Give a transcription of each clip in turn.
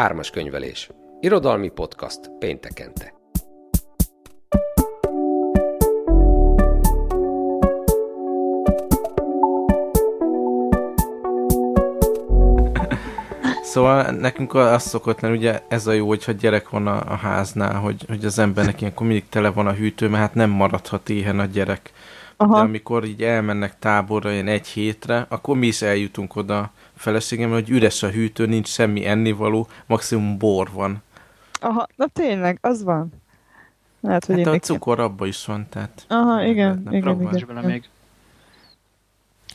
Ármas könyvelés. Irodalmi podcast péntekente. Szóval nekünk az szokott lenni, ugye ez a jó, hogyha gyerek van a, a háznál, hogy, hogy az embernek ilyenkor mindig tele van a hűtő, mert hát nem maradhat éhen a gyerek. Aha. De amikor így elmennek táborra ilyen egy hétre, akkor mi is eljutunk oda feleségem, hogy üres a hűtő, nincs semmi ennivaló, maximum bor van. Aha, na tényleg, az van. Lehet, hogy hát a cukor abban is van, tehát... Aha, igen, igen, igen. igen. még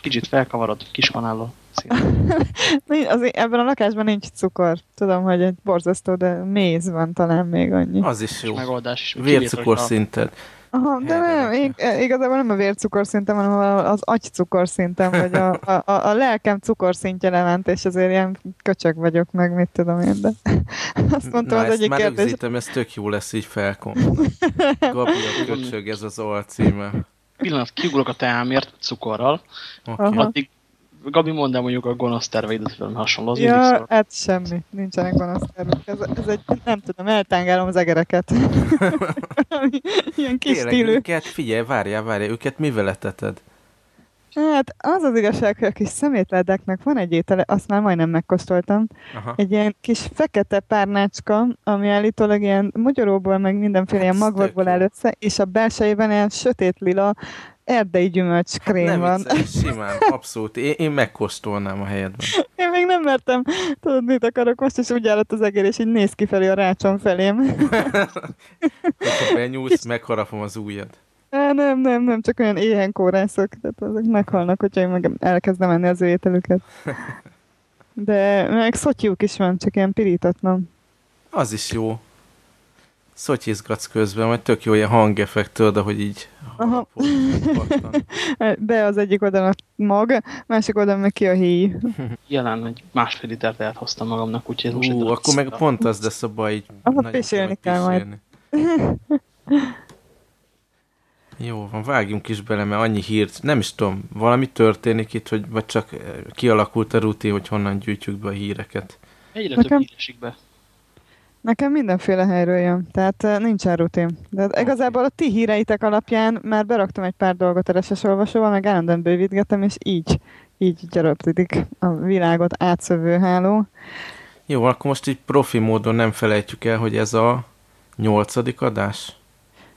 kicsit felkavarod, kis kanállal. az, ebben a lakásban nincs cukor. Tudom, hogy egy borzasztó, de méz van talán még annyi. Az is jó. Megoldás is. Vércukor szinted. Aha, de nem, én, igazából nem a vércukorszintem, hanem az agycukorszintem, vagy a, a, a, a lelkem cukorszintje lement, és azért ilyen köcsög vagyok, meg mit tudom én, de azt mondtam, Na, az egyik már kérdés. Rögzítem, ez tök jó lesz így felkom. Gabi a köcsög, ez az alcíme. Pillanat, kiugrok a teámért cukorral, okay. addig Gabi, mondd el mondjuk a gonosz terveidet velem hasonló. Az ja, hát semmi. Nincsenek gonosz tervek. Ez, ez egy, nem tudom, eltángálom az egereket. Ilyen kis Tényleg, stílű. őket, figyelj, várjál, várjál, őket mivel eteted? Hát az az igazság, hogy a kis szemétledeknek van egy étele, azt már majdnem megkóstoltam. Aha. Egy ilyen kis fekete párnácska, ami állítólag ilyen mogyoróból, meg mindenféle hát ilyen magvakból áll össze, és a belsejében ilyen sötét lila erdei gyümölcskrém nem van. Nem simán, abszolút. Én, én megkóstolnám a helyedben. Én még nem mertem. Tudod, mit akarok most, és úgy állott az egér, és így néz kifelé a rácsom felém. Hogyha benyúlsz, Kicsit... megharapom az ujjad. Á, nem, nem, nem, csak olyan éhen kórászok, tehát azok meghalnak, hogyha én meg elkezdem enni az ő ételüket. De meg szotyúk is van, csak ilyen pirítatlan. Az is jó szotyizgatsz közben, vagy tök jó ilyen hangeffekt, tudod, hogy így Aha. Be az egyik oldalon a mag, másik oldalon meg ki a híj. Jelen egy másfél liter teát hoztam magamnak, úgyhogy ez most Ú, akkor meg pont az lesz a baj, így Aha, pésélni kell majd. Jó, van, vágjunk is bele, mert annyi hírt, nem is tudom, valami történik itt, hogy, vagy csak kialakult a rutin, hogy honnan gyűjtjük be a híreket. Egyre Nekem... több híresik be. Nekem mindenféle helyről jön, tehát nincsen rutin. De igazából a ti híreitek alapján már beraktam egy pár dolgot a RSS olvasóval, meg állandóan bővítgetem, és így, így gyarapítik a világot átszövő háló. Jó, akkor most így profi módon nem felejtjük el, hogy ez a nyolcadik adás?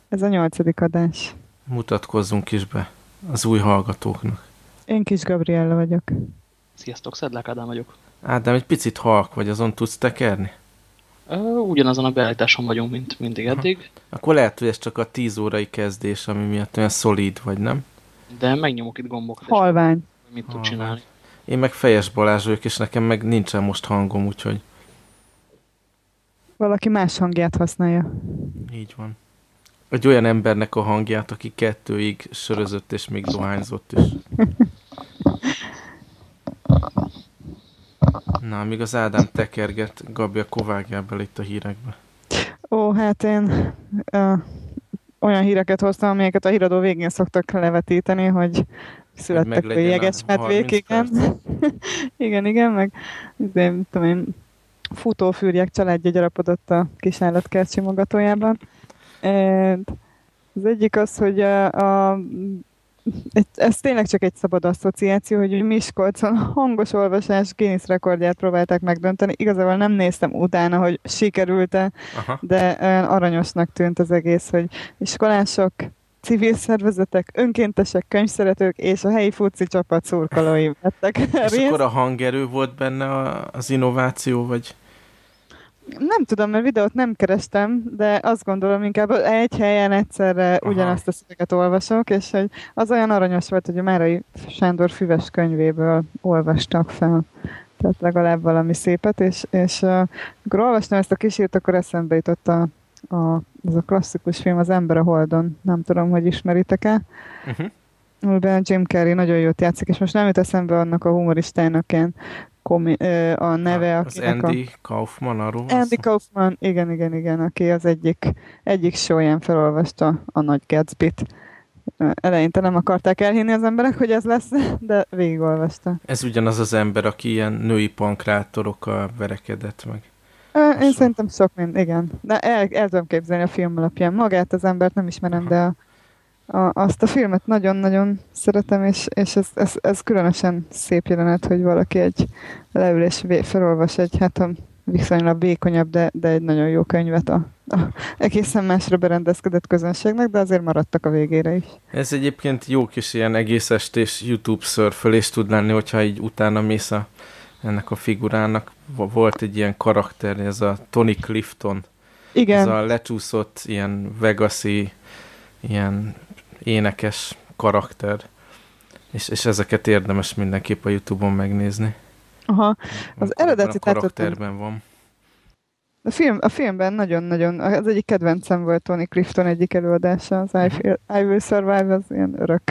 Ez a nyolcadik adás. Mutatkozzunk is be az új hallgatóknak. Én kis Gabriella vagyok. Sziasztok, Szedlák Ádám vagyok. Ádám, egy picit halk vagy, azon tudsz tekerni? Ugyanazon a beállításon vagyunk, mint mindig eddig. Akkor lehet, hogy ez csak a 10 órai kezdés, ami miatt olyan szolid vagy, nem? De megnyomok itt gombokat. Halvány. Mit tud csinálni. Én meg fejes Balázs vagyok, és nekem meg nincsen most hangom, úgyhogy... Valaki más hangját használja. Így van. Egy olyan embernek a hangját, aki kettőig sörözött és még dohányzott is. Na, míg az Ádám tekerget, Gabi, akkor vágjál bele itt a hírekbe. Ó, hát én uh, olyan híreket hoztam, amelyeket a híradó végén szoktak levetíteni, hogy születtek a jeges medvék, igen. igen, igen, meg de, tudom én, futófűrjek családja gyarapodott a kisállatkert simogatójában. Az egyik az, hogy a, a ez tényleg csak egy szabad asszociáció, hogy Miskolcon hangos olvasás Guinness rekordját próbálták megdönteni. Igazából nem néztem utána, hogy sikerült-e, de olyan aranyosnak tűnt az egész, hogy iskolások, civil szervezetek, önkéntesek, könyvszeretők és a helyi fuci csapat szurkolói vettek. És részt. akkor a hangerő volt benne az innováció, vagy... Nem tudom, mert videót nem kerestem, de azt gondolom inkább egy helyen egyszerre Aha. ugyanazt a szöveget olvasok, és hogy az olyan aranyos volt, hogy a Márai Sándor füves könyvéből olvastak fel. Tehát legalább valami szépet, és, és uh, amikor olvastam ezt a kísért, akkor eszembe jutott a, a, az a klasszikus film, Az ember a Holdon. Nem tudom, hogy ismeritek-e. Uh-huh amiben Jim Carrey nagyon jót játszik, és most nem jut eszembe annak a humoristának ilyen komi, a neve. Az Andy a... Kaufman arról Andy Kaufman, igen, igen, igen, aki az egyik, egyik showyán felolvasta a nagy Gatsby-t. Eleinte nem akarták elhinni az emberek, hogy ez lesz, de végigolvasta. Ez ugyanaz az ember, aki ilyen női pankrátorokkal verekedett meg. Én szerintem sok mind, igen. De el, el tudom képzelni a film alapján. Magát az embert nem ismerem, de a, a, azt a filmet nagyon-nagyon szeretem, és, és ez, ez, ez különösen szép jelenet, hogy valaki egy leül és felolvas egy, hát a viszonylag vékonyabb, de, de egy nagyon jó könyvet a, a egészen másra berendezkedett közönségnek, de azért maradtak a végére is. Ez egyébként jó kis ilyen egész estés YouTube szörfölés tud lenni, hogyha így utána mész a, ennek a figurának. Volt egy ilyen karakter, ez a Tony Clifton. Igen. Ez a lecsúszott ilyen Vegasi, ilyen énekes karakter. És, és ezeket érdemes mindenképp a Youtube-on megnézni. Aha. Az eredeti a karakterben van. A, film, a filmben nagyon-nagyon, az egyik kedvencem volt Tony Clifton egyik előadása, az I, Feel, I Will Survive, az ilyen örök.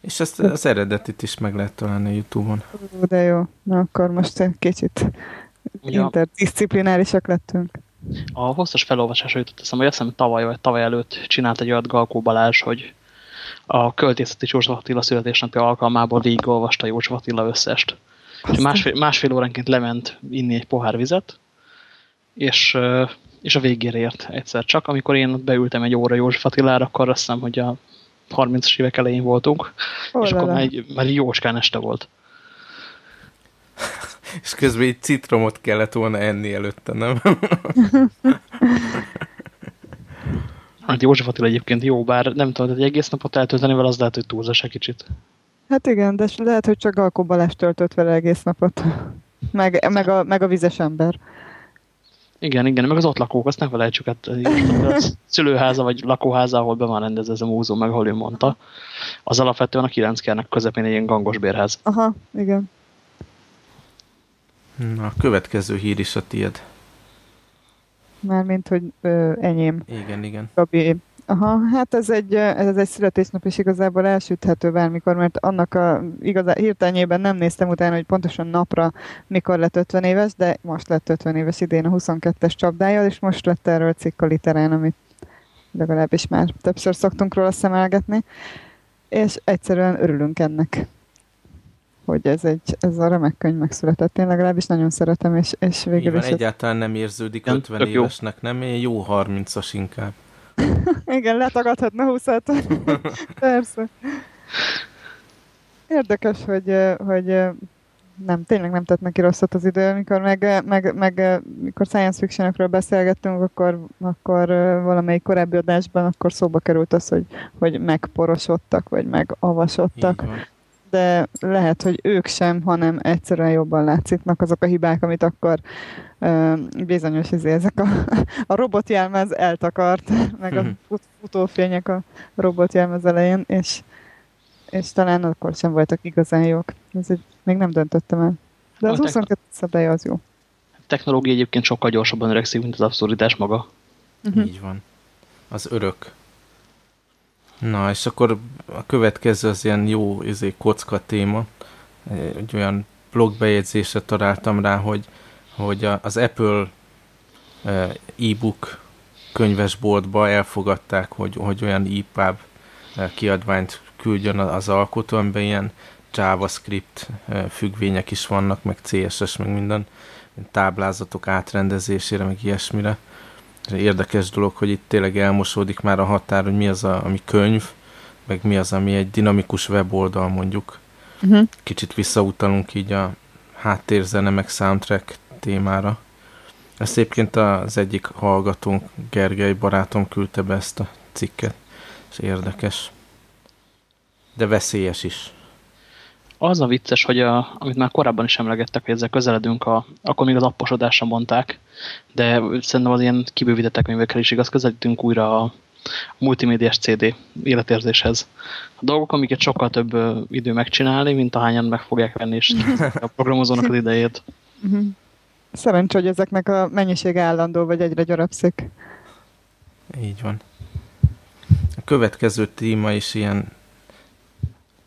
És ezt az eredetit is meg lehet találni a Youtube-on. De jó, na akkor most egy kicsit ja. interdisziplinárisak lettünk. A hosszas felolvasásra jutott eszem, hogy azt hiszem tavaly vagy tavaly előtt csinált egy olyat Galkó Balázs, hogy a költészeti József Attila születésnapja alkalmából végigolvasta József Attila összest. És másfél, másfél óránként lement inni egy pohár vizet, és, és a végére ért egyszer csak. Amikor én beültem egy óra József Attilára, akkor azt hiszem, hogy a 30-as évek elején voltunk, Olala. és akkor már, egy, már egy jóskán este volt. és közben egy citromot kellett volna enni előtte, nem? hát József Attila egyébként jó, bár nem tudom, hogy egy egész napot eltölteni vele, az lehet, hogy túlzás egy kicsit. Hát igen, de lehet, hogy csak Galkó Balázs töltött vele egész napot. Meg, meg, a, meg a vizes ember. Igen, igen, meg az ott lakók, azt ne felejtsük, hát a szülőháza vagy lakóháza, ahol be van rendezve ez a múzeum, meg ahol ő mondta, az alapvetően a kilenckernek közepén egy ilyen gangos bérház. Aha, igen. Na, a következő hír is a tiéd. Mármint, hogy ö, enyém. Igen, igen. Gabi Aha, hát ez egy, ez egy születésnap, és igazából elsüthető bármikor, mert annak a igazá, hirtelenjében nem néztem utána, hogy pontosan napra mikor lett 50 éves, de most lett 50 éves idén a 22-es csapdája, és most lett erről cikk a literán, amit legalábbis már többször szoktunk róla szemelgetni, és egyszerűen örülünk ennek hogy ez, egy, ez a remek könyv megszületett. Én legalábbis nagyon szeretem, és, és végül Nyilván is... egyáltalán nem érződik 50 évesnek, nem? Én jó 30-as inkább. Igen, letagadhatna 20 Persze. Érdekes, hogy, hogy nem, tényleg nem tett neki rosszat az idő, mikor meg, meg, meg mikor science fictionokról beszélgettünk, akkor, akkor valamelyik korábbi adásban akkor szóba került az, hogy, hogy megporosodtak, vagy megavasodtak de lehet, hogy ők sem, hanem egyszerűen jobban látszítnak azok a hibák, amit akkor uh, bizonyos izé, ezek a, a robotjelmez eltakart, meg a mhm. fut, futófények a robotjelmez elején, és, és talán akkor sem voltak igazán jók. Ez egy, még nem döntöttem el. De az 22 szabálya az jó. A technológia egyébként sokkal gyorsabban öregszik, mint az abszurditás maga. Uh-huh. Így van. Az örök. Na, és akkor a következő az ilyen jó izé, kocka téma. Egy olyan blogbejegyzésre találtam rá, hogy, hogy az Apple e-book könyvesboltba elfogadták, hogy, hogy olyan EPUB kiadványt küldjön az alkotó, amiben ilyen JavaScript függvények is vannak, meg CSS, meg minden táblázatok átrendezésére, meg ilyesmire érdekes dolog, hogy itt tényleg elmosódik már a határ, hogy mi az, a, ami könyv, meg mi az, ami egy dinamikus weboldal mondjuk. Uh-huh. Kicsit visszautalunk így a háttérzene meg soundtrack témára. Ezt egyébként az egyik hallgatónk, Gergely barátom küldte be ezt a cikket, és érdekes. De veszélyes is az a vicces, hogy a, amit már korábban is emlegettek, hogy ezzel közeledünk, a, akkor még az apposodásra mondták, de szerintem az ilyen kibővítettek könyvekkel is igaz, közelítünk újra a, multimédiás CD életérzéshez. A dolgok, amiket sokkal több idő megcsinálni, mint ahányan meg fogják venni, és a programozónak az idejét. Szerencsé, hogy ezeknek a mennyiség állandó, vagy egyre gyarapszik. Így van. A következő téma is ilyen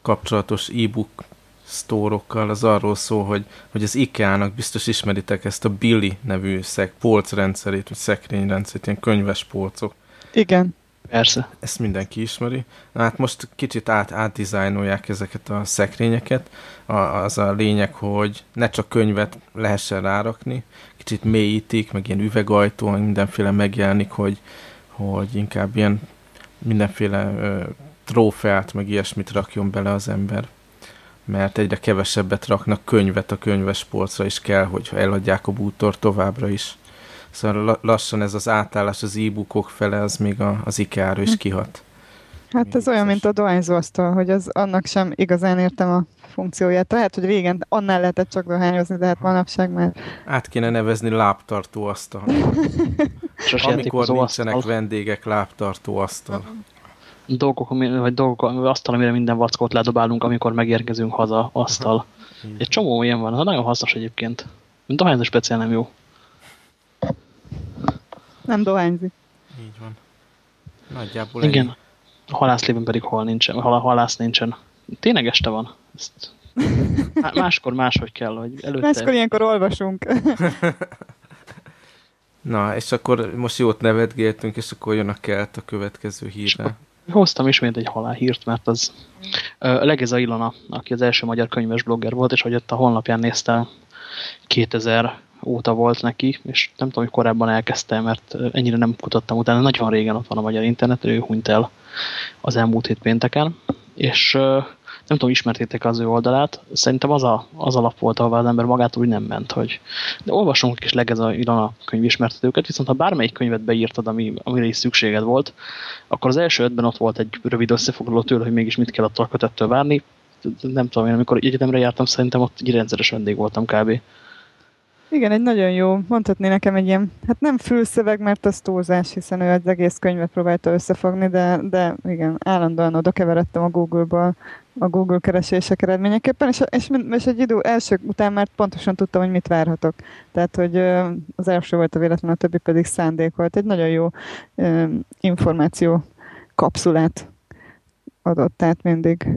kapcsolatos e-book sztórokkal, az arról szól, hogy, hogy az IKEA-nak biztos ismeritek ezt a Billy nevű szek, polcrendszerét, vagy szekrényrendszerét, ilyen könyves polcok. Igen. Persze. Ezt mindenki ismeri. Na hát most kicsit át, átdizájnolják ezeket a szekrényeket. A, az a lényeg, hogy ne csak könyvet lehessen rárakni, kicsit mélyítik, meg ilyen üvegajtó, mindenféle megjelenik, hogy, hogy inkább ilyen mindenféle ö, trófeát, meg ilyesmit rakjon bele az ember. Mert egyre kevesebbet raknak könyvet a könyves polcra, és kell, hogy eladják a bútor továbbra is. Szóval lassan ez az átállás az e-bookok fele, az még a, az IKEA-ra is hm. kihat. Hát ez olyan, mint a dohányzóasztal, hogy az annak sem igazán értem a funkcióját. Lehet, hogy régen annál lehetett csak dohányozni, de hát manapság már... Át kéne nevezni lábtartó asztal. Amikor nincsenek asztal. vendégek, lábtartó asztal. Dolgok, vagy dolgok, asztal, amire minden vackot ledobálunk, amikor megérkezünk haza, asztal. Egy csomó ilyen van, nagyon hasznos egyébként. Dohányzó speciál nem jó. Nem dohányzik. Így van. Nagyjából Igen. Ennyi. A halászlében pedig hol nincsen, hol a halász nincsen. Tényleg este van. Ezt máskor máshogy kell, hogy előtte... Máskor ilyenkor olvasunk. Na, és akkor most jót nevetgéltünk, és akkor jön a kelt a következő hírre. Hoztam ismét egy halálhírt, mert az uh, Legeza Ilona, aki az első magyar könyves blogger volt, és hogy ott a honlapján nézte 2000 óta volt neki, és nem tudom, hogy korábban elkezdte, mert ennyire nem kutattam utána, nagyon régen ott van a magyar internet, ő hunyt el az elmúlt hét pénteken, és nem tudom, ismertétek az ő oldalát, szerintem az, a, az alap volt, ahol az ember magától úgy nem ment, hogy de olvasunk egy kis legez a Ilona ismertetőket, viszont ha bármelyik könyvet beírtad, ami, amire is szükséged volt, akkor az első ötben ott volt egy rövid összefoglaló tőle, hogy mégis mit kell attól a kötettől várni. Nem tudom, én amikor egyetemre jártam, szerintem ott egy rendszeres vendég voltam kb. Igen, egy nagyon jó, mondhatni nekem egy ilyen, hát nem fülszöveg, mert az túlzás, hiszen ő az egész könyvet próbálta összefogni, de, de igen, állandóan oda keveredtem a Google-ból, a Google keresések eredményeképpen, és, és, és egy idő első után már pontosan tudtam, hogy mit várhatok. Tehát, hogy az első volt a véletlen, a többi pedig szándék volt. Egy nagyon jó információ kapszulát adott át mindig.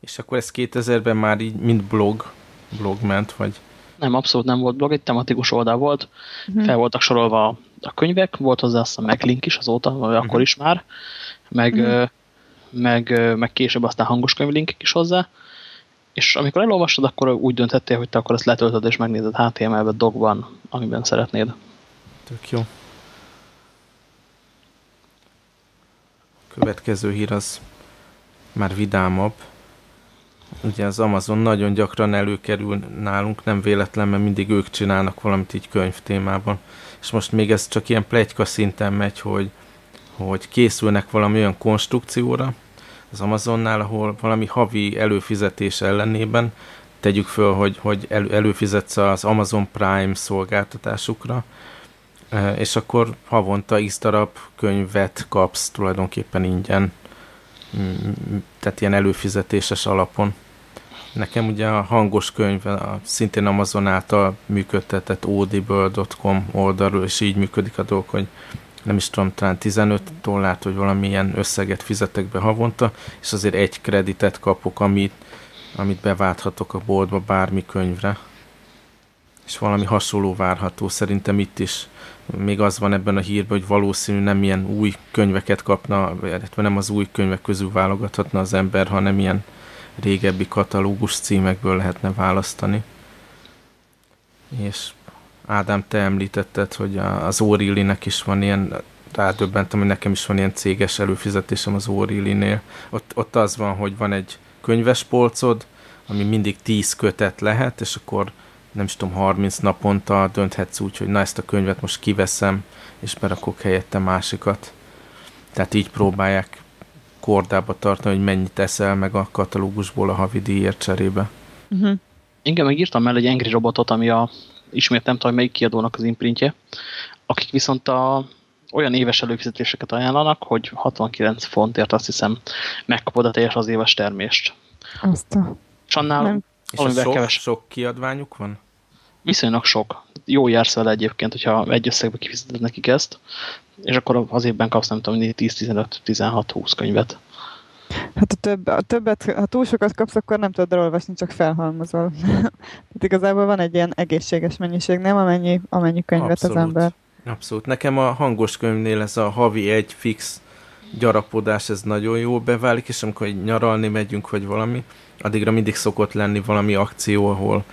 És akkor ez 2000-ben már így mint blog, blog ment, vagy nem, abszolút nem volt blog, egy tematikus oldal volt, uh mhm. -huh. fel voltak sorolva a könyvek, volt hozzá azt a meglink is azóta, vagy uh -huh. akkor is már, meg, uh mhm. -huh. Meg, meg később aztán hangos könyvlinkek is hozzá, és amikor elolvastad, akkor úgy döntettél, hogy te akkor ezt letöltöd és megnézed HTML-be dogban, amiben szeretnéd. Tök jó. Következő hír az már vidámabb ugye az Amazon nagyon gyakran előkerül nálunk, nem véletlen, mert mindig ők csinálnak valamit így könyv témában. És most még ez csak ilyen plegyka szinten megy, hogy, hogy készülnek valami olyan konstrukcióra az Amazonnál, ahol valami havi előfizetés ellenében tegyük föl, hogy, hogy elő, előfizetsz az Amazon Prime szolgáltatásukra, e, és akkor havonta x darab könyvet kapsz tulajdonképpen ingyen, tehát ilyen előfizetéses alapon. Nekem ugye a hangos könyv, a szintén Amazon által működtetett audible.com oldalról, és így működik a dolog, hogy nem is tudom, talán 15 dollárt, vagy valamilyen összeget fizetek be havonta, és azért egy kreditet kapok, amit, amit beválthatok a boltba bármi könyvre. És valami hasonló várható szerintem itt is. Még az van ebben a hírben, hogy valószínű nem ilyen új könyveket kapna, illetve nem az új könyvek közül válogathatna az ember, hanem ilyen régebbi katalógus címekből lehetne választani. És Ádám, te említetted, hogy az Órillinek is van ilyen, rádöbbentem, hogy nekem is van ilyen céges előfizetésem az Órillinél. Ott, ott az van, hogy van egy könyves polcod, ami mindig 10 kötet lehet, és akkor nem is tudom, 30 naponta dönthetsz úgy, hogy na ezt a könyvet most kiveszem, és berakok helyette másikat. Tehát így próbálják kordába tartani, hogy mennyit teszel meg a katalógusból a havi díjért cserébe. Uh -huh. Igen, megírtam meg egy Angry Robotot, ami a, ismét nem tudom, melyik kiadónak az imprintje, akik viszont a, olyan éves előfizetéseket ajánlanak, hogy 69 fontért azt hiszem megkapod a teljes az éves termést. Azt a... És annál nem. És sok, keves... sok kiadványuk van? Viszonylag sok. Jó jársz vele egyébként, hogyha egy összegbe kifizeted nekik ezt, és akkor az évben kapsz nem tudom, 10-15-16-20 könyvet. Hát a, több, a többet, ha túl sokat kapsz, akkor nem tudod elolvasni, csak felhalmozol. Tehát igazából van egy ilyen egészséges mennyiség, nem amennyi, amennyi könyvet Abszolút. az ember. Abszolút. Nekem a hangos könyvnél ez a havi egy fix gyarapodás, ez nagyon jó beválik, és amikor nyaralni megyünk, vagy valami, addigra mindig szokott lenni valami akció, ahol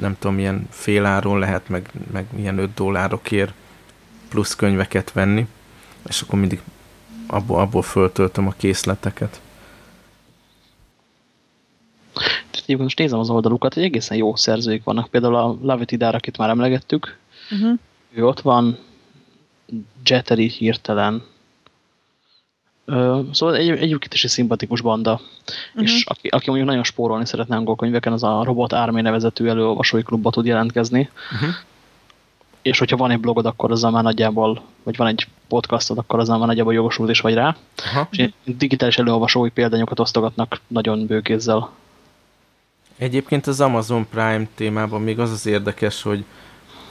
nem tudom, milyen féláron lehet, meg, meg milyen 5 dollárokért plusz könyveket venni, és akkor mindig abból, abból föltöltöm a készleteket. Egyébként most nézem az oldalukat, hogy egészen jó szerzőik vannak. Például a Lavitidár, akit már emlegettük, uh -huh. ő ott van, Jetteri hirtelen, szóval egy, egyébként is egy szimpatikus banda, uh -huh. és aki, aki mondjuk nagyon spórolni szeretne angol könyveken, az a Robot Army nevezetű előolvasói klubba tud jelentkezni. Uh -huh. És hogyha van egy blogod, akkor azzal már nagyjából, vagy van egy podcastod, akkor azzal már nagyjából jogosult is vagy rá. Uh -huh. És digitális előolvasói példányokat osztogatnak nagyon bőkézzel. Egyébként az Amazon Prime témában még az az érdekes, hogy,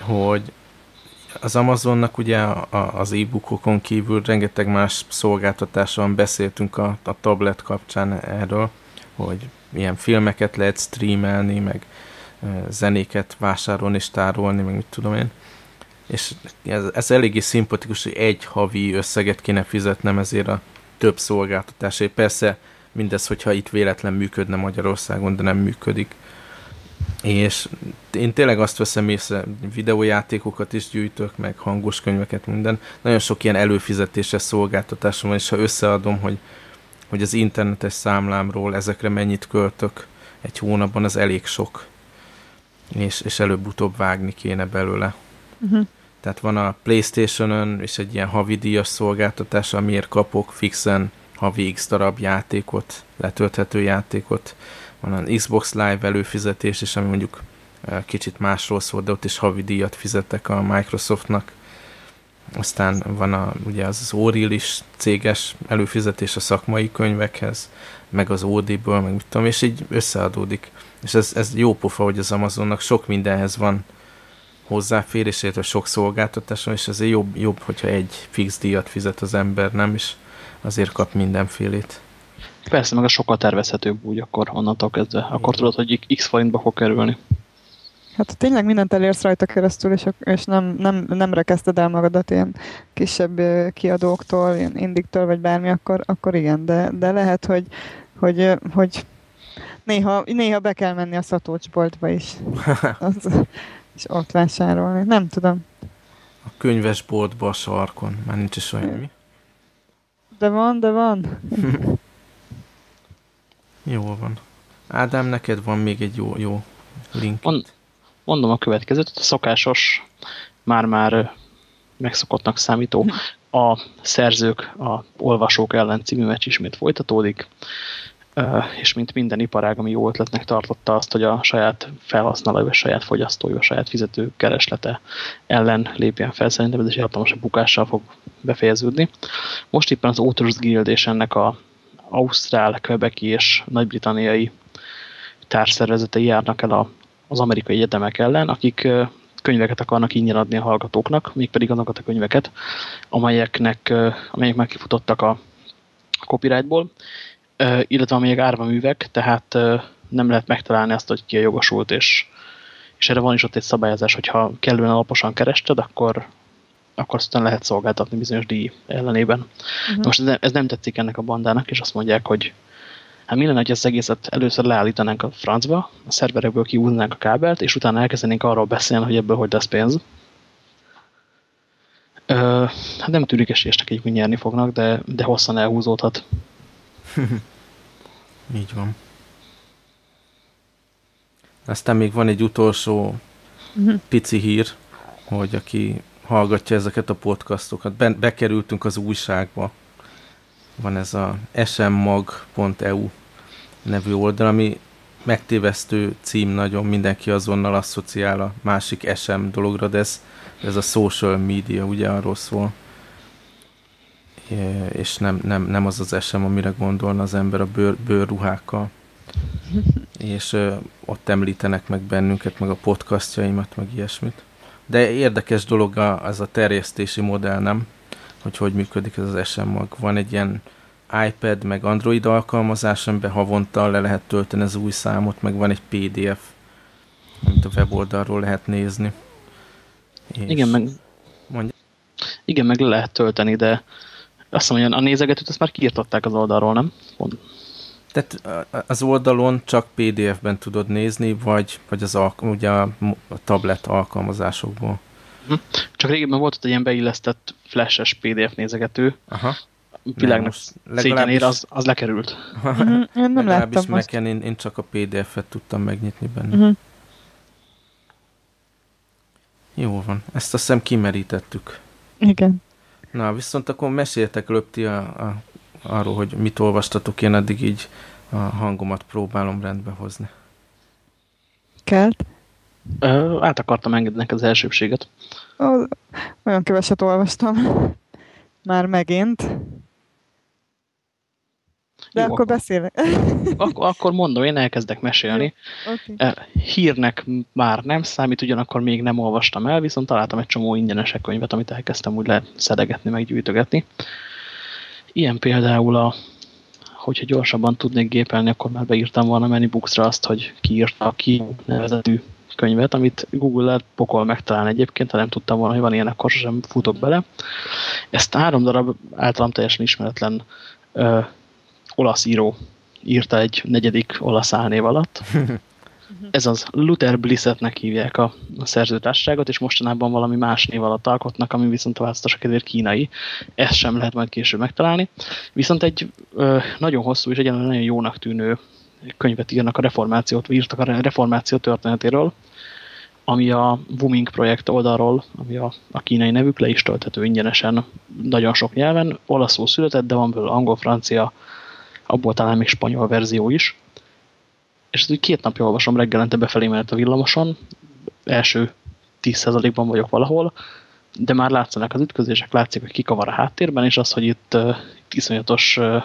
hogy az Amazonnak ugye az e-bookokon kívül rengeteg más szolgáltatáson beszéltünk a, a tablet kapcsán erről, hogy milyen filmeket lehet streamelni, meg zenéket vásárolni és tárolni, meg mit tudom én. És ez, ez eléggé szimpatikus, hogy egy havi összeget kéne fizetnem ezért a több szolgáltatásért. Persze mindez, hogyha itt véletlen működne Magyarországon, de nem működik és én tényleg azt veszem észre, videójátékokat is gyűjtök, meg hangos könyveket, minden. Nagyon sok ilyen előfizetéses szolgáltatásom van, és ha összeadom, hogy, hogy az internetes számlámról ezekre mennyit költök egy hónapban, az elég sok. És, és előbb-utóbb vágni kéne belőle. Uh-huh. Tehát van a Playstation-ön és egy ilyen havidíjas szolgáltatás, amiért kapok fixen havi x darab játékot, letölthető játékot van az Xbox Live előfizetés is, ami mondjuk kicsit másról szól, de ott is havi díjat fizettek a Microsoftnak. Aztán van a, ugye az, az Oril is céges előfizetés a szakmai könyvekhez, meg az Audible, meg mit tudom, és így összeadódik. És ez, ez jó pofa, hogy az Amazonnak sok mindenhez van hozzáférés, illetve sok szolgáltatás és azért jobb, jobb, hogyha egy fix díjat fizet az ember, nem is azért kap mindenfélét. Persze, meg a sokkal tervezhetőbb úgy akkor onnantól kezdve. Akkor tudod, hogy x forintba fog kerülni. Hát tényleg mindent elérsz rajta keresztül, és, és nem, nem, nem rekeszted el magadat ilyen kisebb kiadóktól, ilyen indiktől, vagy bármi, akkor, akkor igen, de, de lehet, hogy, hogy, hogy néha, néha be kell menni a szatócsboltba is, az, és ott vásárolni. Nem tudom. A könyvesboltba a sarkon, már nincs is olyan, mi? De van, de van. Jó van. Ádám, neked van még egy jó, jó link. Mond, mondom a következőt, a szokásos, már-már megszokottnak számító a szerzők, a olvasók ellen című meccs ismét folytatódik, és mint minden iparág, ami jó ötletnek tartotta azt, hogy a saját felhasználói, a saját fogyasztói, a saját fizető kereslete ellen lépjen fel, szerintem ez is hatalmas a bukással fog befejeződni. Most éppen az Authors Guild és ennek a ausztrál, quebeci és nagy-britanniai társszervezetei járnak el a, az amerikai egyetemek ellen, akik könyveket akarnak ingyen adni a hallgatóknak, mégpedig azokat a könyveket, amelyeknek, amelyek már kifutottak a copyrightból, illetve amelyek árva művek, tehát nem lehet megtalálni azt, hogy ki a jogosult, és, és erre van is ott egy szabályozás, hogyha kellően alaposan kerested, akkor, akkor aztán lehet szolgáltatni bizonyos díj ellenében. Uh mhm. -huh. Most ez, ez nem tetszik ennek a bandának, és azt mondják, hogy hát minden, hogy ezt egészet először leállítanánk a francba, a szerverekből kiúznánk a kábelt, és utána elkezdenénk arról beszélni, hogy ebből hogy lesz pénz. Ö, hát nem tűnik esélyesnek egyébként nyerni fognak, de, de hosszan elhúzódhat. Így van. Aztán még van egy utolsó mhm. pici hír, hogy aki hallgatja ezeket a podcastokat. Be, bekerültünk az újságba. Van ez a smmag.eu nevű oldal, ami megtévesztő cím nagyon, mindenki azonnal asszociál a másik SM dologra, de ez, ez a social media, ugye arról szól. És nem, nem, nem az az SM, amire gondolna az ember a bőr, bőrruhákkal. és ö, ott említenek meg bennünket, meg a podcastjaimat, meg ilyesmit. De érdekes dolog az a terjesztési modell, nem? Hogy hogy működik ez az SM mag. Van egy ilyen iPad meg Android alkalmazás, amiben havonta le lehet tölteni az új számot, meg van egy PDF, amit a weboldalról lehet nézni. És igen, meg, mondja. igen, meg le lehet tölteni, de Azt mondja, a nézegetőt azt már kiirtották az oldalról, nem? Mond. Tehát az oldalon csak PDF-ben tudod nézni, vagy, vagy az ugye a, a tablet alkalmazásokból. Hm. Csak régebben volt ott egy ilyen beillesztett flashes PDF nézegető. Aha. Világnak szégyen ér, az, az lekerült. Mhm, én nem láttam most. én, én csak a PDF-et tudtam megnyitni benne. Mhm. -huh. Jó van, ezt azt hiszem kimerítettük. Igen. Na, viszont akkor meséltek löpti a, a, arról, hogy mit olvastatok, én addig így a hangomat próbálom rendbe hozni. Kelt? Ö, át akartam engedni az elsőbséget. Ó, olyan keveset olvastam. Már megint. De Jó, akkor beszélek. Akkor, akkor mondom, én elkezdek mesélni. Okay. Hírnek már nem számít, ugyanakkor még nem olvastam el, viszont találtam egy csomó ingyenes könyvet, amit elkezdtem úgy leszedegetni, meggyűjtögetni. Ilyen például a hogyha gyorsabban tudnék gépelni, akkor már beírtam volna Many Books-ra azt, hogy kiírta a ki nevezetű könyvet, amit Google-el pokol megtalálni egyébként, ha nem tudtam volna, hogy van ilyen, akkor sem futok bele. Ezt három darab általam teljesen ismeretlen ö, olasz író írta egy negyedik olasz álnév alatt. Ez az Luther Blissetnek hívják a, a szerzőtársaságot, és mostanában valami más név alatt alkotnak, ami viszont a változtatása kedvéért kínai. Ezt sem lehet majd később megtalálni. Viszont egy ö, nagyon hosszú és egyenlően nagyon jónak tűnő könyvet írnak a reformációt, írtak a reformáció történetéről, ami a Wuming projekt oldalról, ami a, a kínai nevük, le is tölthető ingyenesen nagyon sok nyelven. Olaszul született, de van belőle angol, francia, abból talán még spanyol verzió is. És ezt úgy két napja olvasom reggelente befelé menet a villamoson, első 10%-ban vagyok valahol, de már látszanak az ütközések, látszik, hogy kikavar a háttérben, és az, hogy itt uh, iszonyatos uh,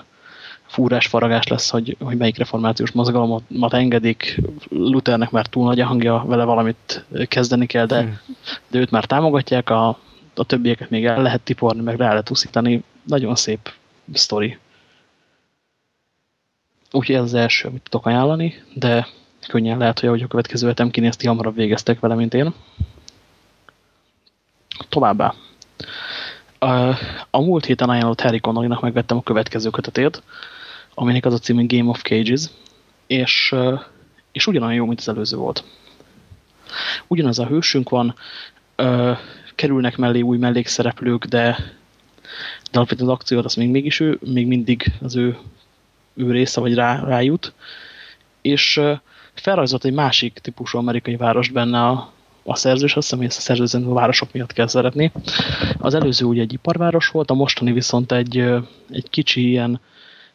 fúrás, faragás lesz, hogy, hogy melyik reformációs mozgalomat engedik. Luthernek már túl nagy a hangja, vele valamit kezdeni kell, de, hmm. de őt már támogatják, a, a többieket még el lehet tiporni, meg rá lehet uszítani. Nagyon szép sztori. Úgyhogy ez az első, amit tudok ajánlani, de könnyen lehet, hogy a következő hetem kinézti, hamarabb végeztek vele, mint én. Továbbá. A múlt héten ajánlott Harry Connolly-nak megvettem a következő kötetét, aminek az a cím Game of Cages, és, és ugyanolyan jó, mint az előző volt. Ugyanaz a hősünk van, kerülnek mellé új mellékszereplők, de, de alapvetően az akciót az még mégis ő, még mindig az ő, ő része, vagy rá, rájut. És felrajzolt egy másik típusú amerikai várost benne a, a szerzős, azt hiszem, hogy ezt a szerzőzen a városok miatt kell szeretni. Az előző ugye egy iparváros volt, a mostani viszont egy, egy kicsi ilyen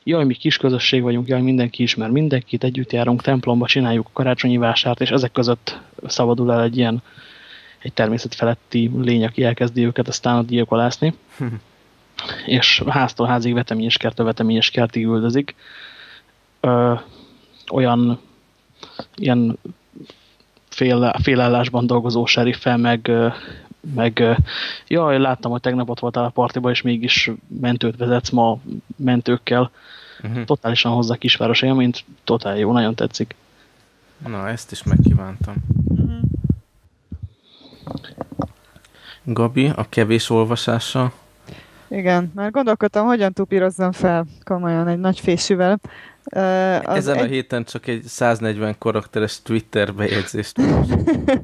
jaj, mi kis közösség vagyunk, jaj, mindenki ismer mindenkit, együtt járunk templomba, csináljuk a karácsonyi vásárt, és ezek között szabadul el egy ilyen egy természetfeletti lény, aki elkezdi őket aztán gyilkolászni. és háztól házig, veteményes kertől veteményes kertig üldözik. Ö, olyan ilyen fél, félállásban dolgozó seriffel, meg, meg jaj, láttam, hogy tegnap ott voltál a partiba, és mégis mentőt vezetsz ma mentőkkel. Uh mhm. -huh. Totálisan hozzá kisváros élményt, totál jó, nagyon tetszik. Na, ezt is megkívántam. Uh mhm. -huh. Gabi, a kevés olvasása? Igen, már gondolkodtam, hogyan tupírozzam fel komolyan egy nagy fésűvel. Uh, Ezen egy... a héten csak egy 140 karakteres Twitter bejegyzést.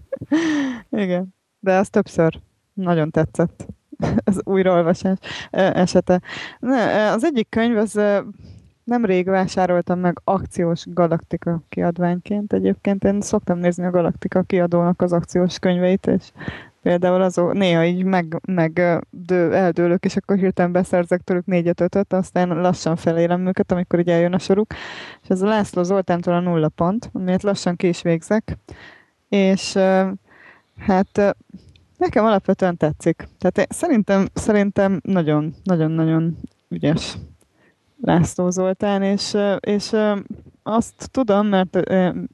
Igen, de az többször nagyon tetszett az újraolvasás esete. Ne, az egyik könyv, az nemrég vásároltam meg akciós Galaktika kiadványként. Egyébként én szoktam nézni a Galaktika kiadónak az akciós könyveit, és Például az néha így meg, meg dő, eldőlök, és akkor hirtelen beszerzek tőlük négyet ötöt, aztán lassan felélem őket, amikor így eljön a soruk. És ez a László Zoltántól a nulla pont, amit lassan ki is végzek. És hát nekem alapvetően tetszik. Tehát szerintem, szerintem nagyon, nagyon, nagyon ügyes László Zoltán, és, és azt tudom, mert